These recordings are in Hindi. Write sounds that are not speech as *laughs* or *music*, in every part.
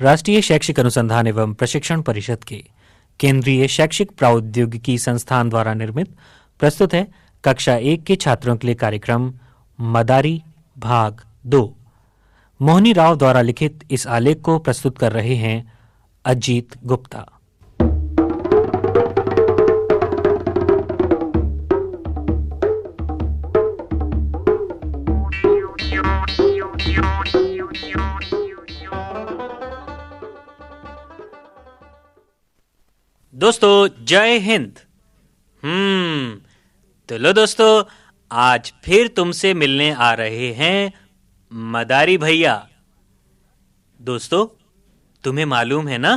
राष्ट्रीय शैक्षिक अनुसंधान एवं प्रशिक्षण परिषद के केंद्रीय शैक्षिक प्रौद्योगिकी संस्थान द्वारा निर्मित प्रस्तुत है कक्षा एक के छात्रों के लिए कार्यक्रम मदारी, भाग दो। मोहनी राव द्वारा लिखित इस आलेख को प्रस्तुत कर रहे हैं अजीत गुप्ता। दोस्तों, जय हिंद। हम्म तो लो दोस्तों, आज फिर तुमसे मिलने आ रहे हैं मदारी भैया। दोस्तों, तुम्हें मालूम है ना,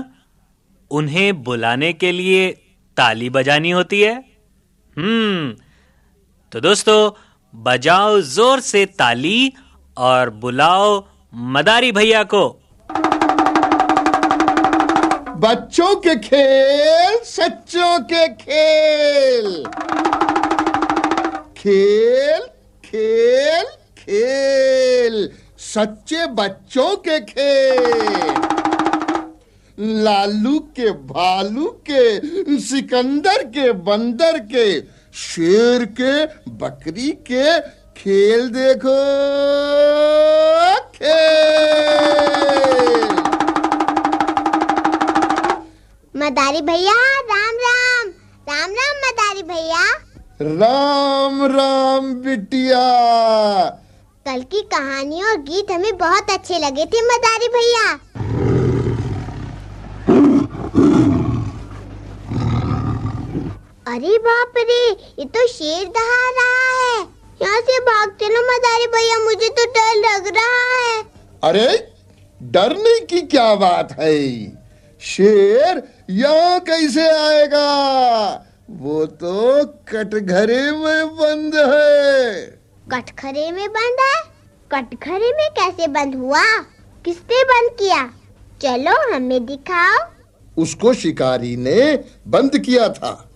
उन्हें बुलाने के लिए ताली बजानी होती है। हम्म तो दोस्तों, बजाओ ज़ोर से ताली और बुलाओ मदारी भैया को। बच्चों के खेल, सच्चों के खेल। खेल खेल खेल। सच्चे बच्चों के खेल। लालू के, भालू के, सिकंदर के, बंदर के, शेर के, बकरी के खेल देखो। खेल। मदारी भैया राम राम। राम राम मदारी भैया। राम राम बिटिया। कल की कहानी और गीत हमें बहुत अच्छे लगे थे मदारी भैया। अरे बाप रे ये तो शेर दहा रहा है। यहाँ से भागते ना मदारी भैया मुझे तो डर लग रहा है। अरे डरने की क्या बात है? शेर यहाँ कैसे आएगा? वो तो कटघरे में बंद है। कटघरे में बंद है? कटघरे में कैसे बंद हुआ? किसने बंद किया? चलो हमें दिखाओ। उसको शिकारी ने बंद किया था।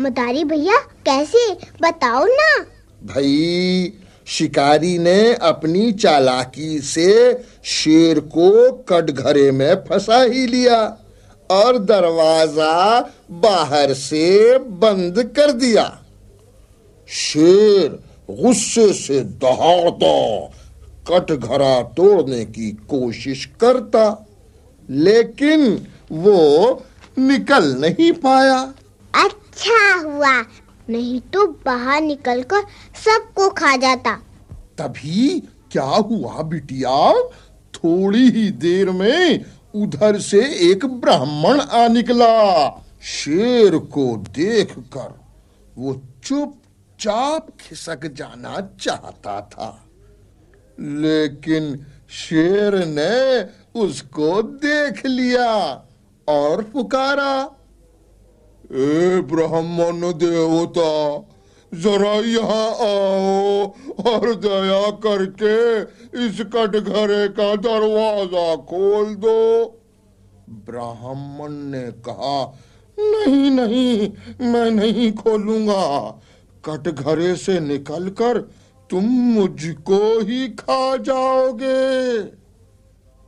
मदारी भैया कैसे? बताओ ना। भाई शिकारी ने अपनी चालाकी से शेर को कटघरे में फंसा ही लिया। और दरवाज़ा बाहर से बंद कर दिया। शेर गुस्से से दहाड़ता कटघरा तोड़ने की कोशिश करता लेकिन वो निकल नहीं पाया। अच्छा हुआ नहीं तो बाहर निकलकर सबको खा जाता। तभी क्या हुआ बिटिया? थोड़ी ही देर में उधर से एक ब्राह्मण आ निकला। शेर को देखकर वो चुपचाप खिसक जाना चाहता था। लेकिन शेर ने उसको देख लिया और पुकारा, ए ब्राह्मण देवता जरा यहाँ आओ और दया करके इस कटघरे का दरवाज़ा खोल दो। ब्राह्मण ने कहा, नहीं नहीं, मैं नहीं खोलूँगा। कटघरे से निकलकर तुम मुझको ही खा जाओगे।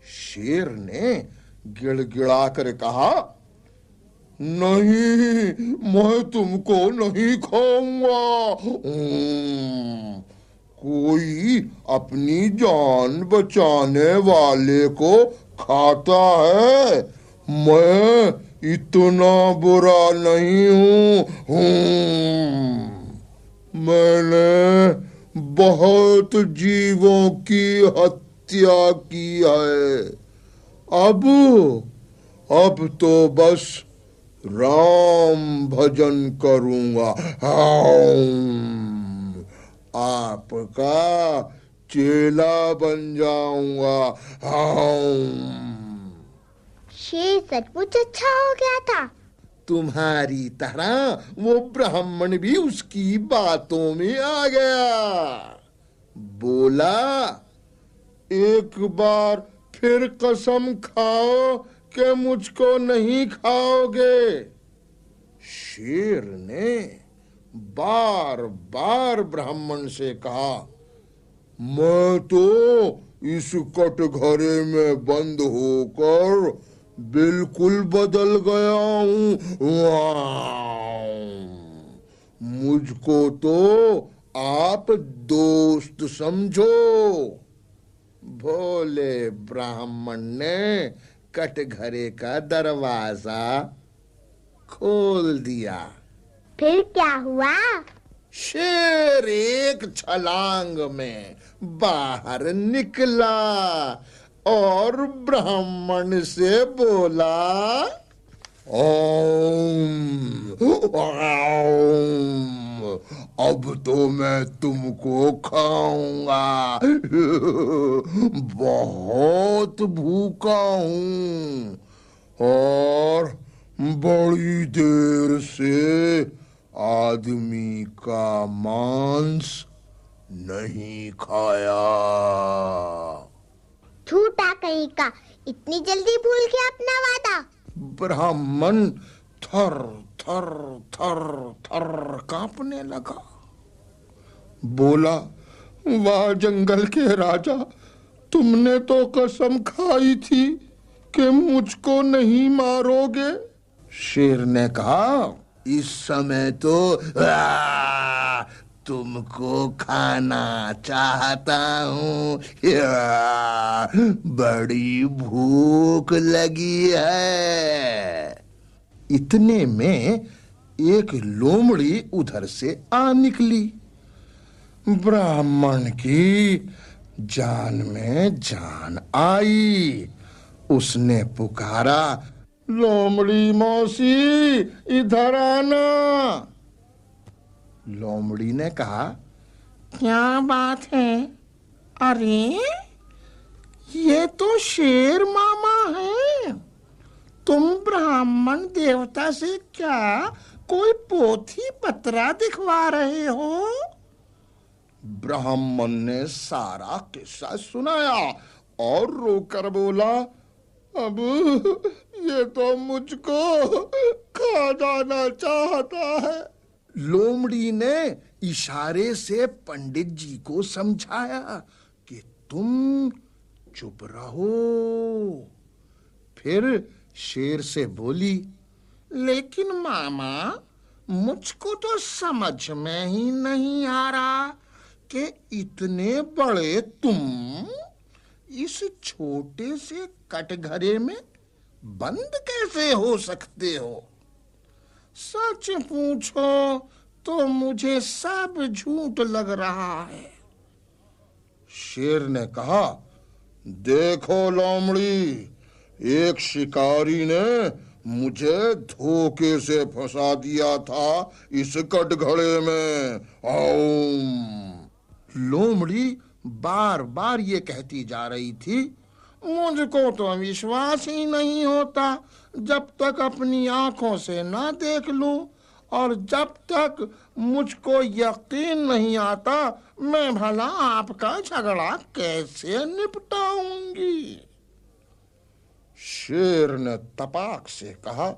शेर ने गिड़गिड़ा कर कहा नहीं मैं तुमको नहीं खाऊँगा। हम्म, कोई अपनी जान बचाने वाले को खाता है? मैं इतना बुरा नहीं हूँ। हम्म, मैंने बहुत जीवों की हत्या की है। अब अब तो बस राम भजन करूँगा। आपका चेला बन जाऊँगा। शेर सचमुच अच्छा हो गया था। तुम्हारी तरह वो ब्राह्मण भी उसकी बातों में आ गया। बोला एक बार फिर कसम खाओ कि मुझको नहीं खाओगे? शेर ने बार बार ब्राह्मण से कहा, मैं तो इस कटघरे में बंद होकर बिल्कुल बदल गया हूँ। मुझको तो आप दोस्त समझो। भोले ब्राह्मण ने कटघरे का दरवाज़ा खोल दिया। फिर क्या हुआ? शेर एक छलांग में बाहर निकला और ब्राह्मण से बोला ओम तो मैं तुमको खाऊँगा। *laughs* बहुत भूखा हूँ। और बड़ी देर से आदमी का मांस नहीं खाया। झूठा कहीं का इतनी जल्दी भूल गया अपना वादा। ब्राह्मण थर थर थर थर कांपने लगा। बोला, वाह, जंगल के राजा, तुमने तो कसम खाई थी कि मुझको नहीं मारोगे? शेर ने कहा, इस समय तो तुमको खाना चाहता हूँ। बड़ी भूख लगी है। इतने में एक लोमड़ी उधर से आ निकली। ब्राह्मण की जान में जान आई। उसने पुकारा, लोमड़ी मौसी, इधर आना। लोमड़ी ने कहा, क्या बात है? अरे, ये तो शेर मामा है। तुम ब्राह्मण देवता से क्या कोई पोथी पत्रा दिखवा रहे हो? ब्राह्मण ने सारा किस्सा सुनाया और रोकर बोला, अब ये तो मुझको खा जाना चाहता है। लोमड़ी ने इशारे से पंडित जी को समझाया कि तुम चुप रहो। फिर शेर से बोली, लेकिन मामा, मुझको तो समझ में ही नहीं आ रहा कि इतने बड़े तुम इस छोटे से कटघरे में बंद कैसे हो सकते हो? सच पूछो तो मुझे सब झूठ लग रहा है। शेर ने कहा, देखो लोमड़ी, एक शिकारी ने मुझे धोखे से फंसा दिया था इस कटघड़े में। ओम लोमड़ी बार बार ये कहती जा रही थी, मुझको तो विश्वास ही नहीं होता, जब तक अपनी आँखों से ना देख लूँ, और जब तक मुझको यकीन नहीं आता, मैं भला आपका झगड़ा कैसे निपटाऊँगी? शेर ने तपाक से कहा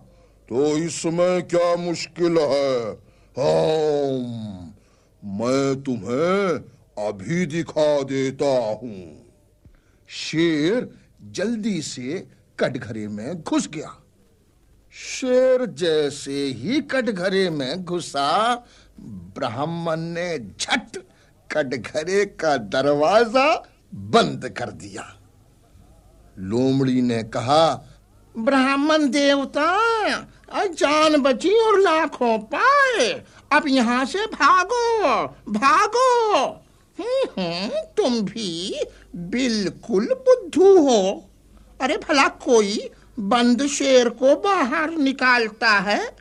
तो इसमें क्या मुश्किल है? हम मैं तुम्हें अभी दिखा देता हूँ। शेर जल्दी से कटघरे में घुस गया। शेर जैसे ही कटघरे में घुसा, ब्राह्मण ने झट कटघरे का दरवाज़ा बंद कर दिया। लोमड़ी ने कहा, ब्राह्मण देवता जान बची और लाखों पाए, अब यहाँ से भागो भागो। तुम भी बिल्कुल बुद्धू हो। अरे भला कोई बंद शेर को बाहर निकालता है?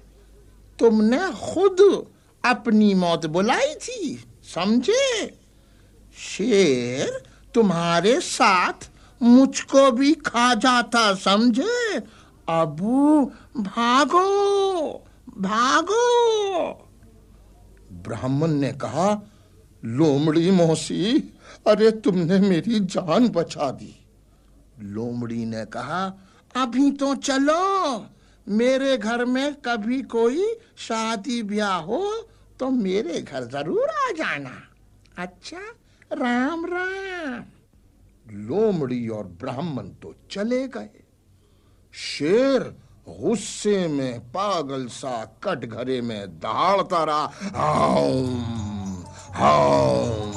तुमने खुद अपनी मौत बुलाई थी, समझे? शेर तुम्हारे साथ मुझको भी खा जाता, समझे? अबू, भागो भागो। ब्राह्मण ने कहा लोमड़ी मौसी, अरे तुमने मेरी जान बचा दी। लोमड़ी ने कहा, अभी तो चलो, मेरे घर में कभी कोई शादी ब्याह हो तो मेरे घर ज़रूर आ जाना। अच्छा राम राम। लोमड़ी और ब्राह्मण तो चले गए। शेर गुस्से में पागल सा कटघरे में दहाड़ता रहा। हाउम, हाउम।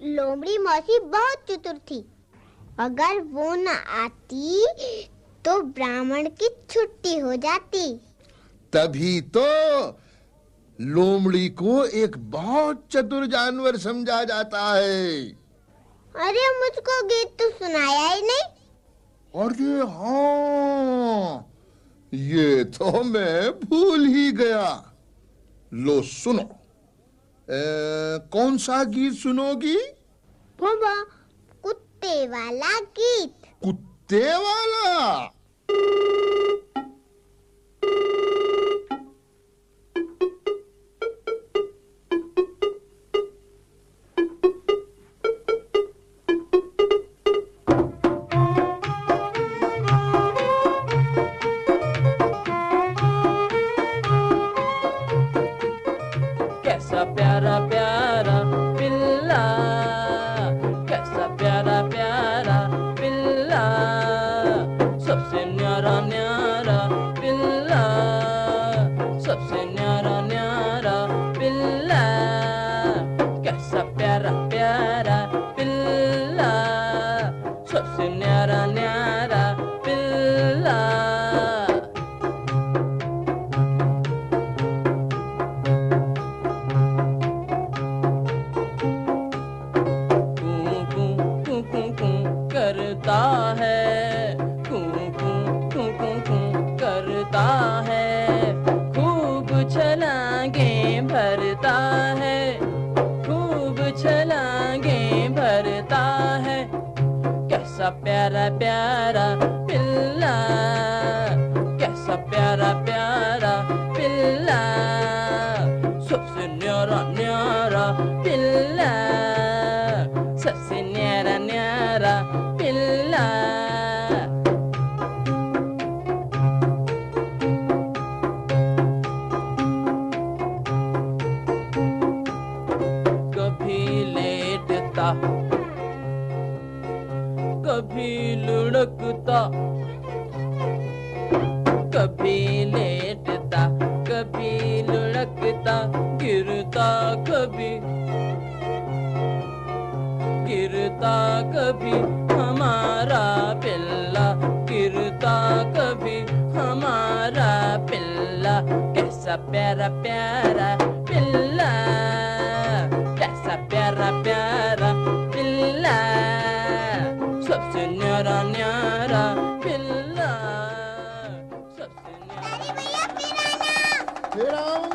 लोमड़ी मौसी बहुत चतुर थी अगर वो न आती तो ब्राह्मण की छुट्टी हो जाती तभी तो लोमड़ी को एक बहुत चतुर जानवर समझा जाता है। अरे मुझको गीत तो सुनाया ही नहीं। अरे हाँ ये तो मैं भूल ही गया। लो सुनो। ए, कौन सा गीत सुनोगी? बाबा कुत्ते वाला गीत। कुत्ते वाला? प्यारा प्यारा पिल्ला कैसा प्यारा प्यारा पिल्ला सबसे न्यारा न्यारा पिल्ला सबसे न्यारा न्यारा कभी हमारा पिल्ला गिरता कभी हमारा पिल्ला कैसा प्यारा प्यारा पिल्ला कैसा प्यारा प्यारा पिल्ला सबसे न्यारा न्यारा पिल्ला सबसे न्यारा फिर आऊंगा फिर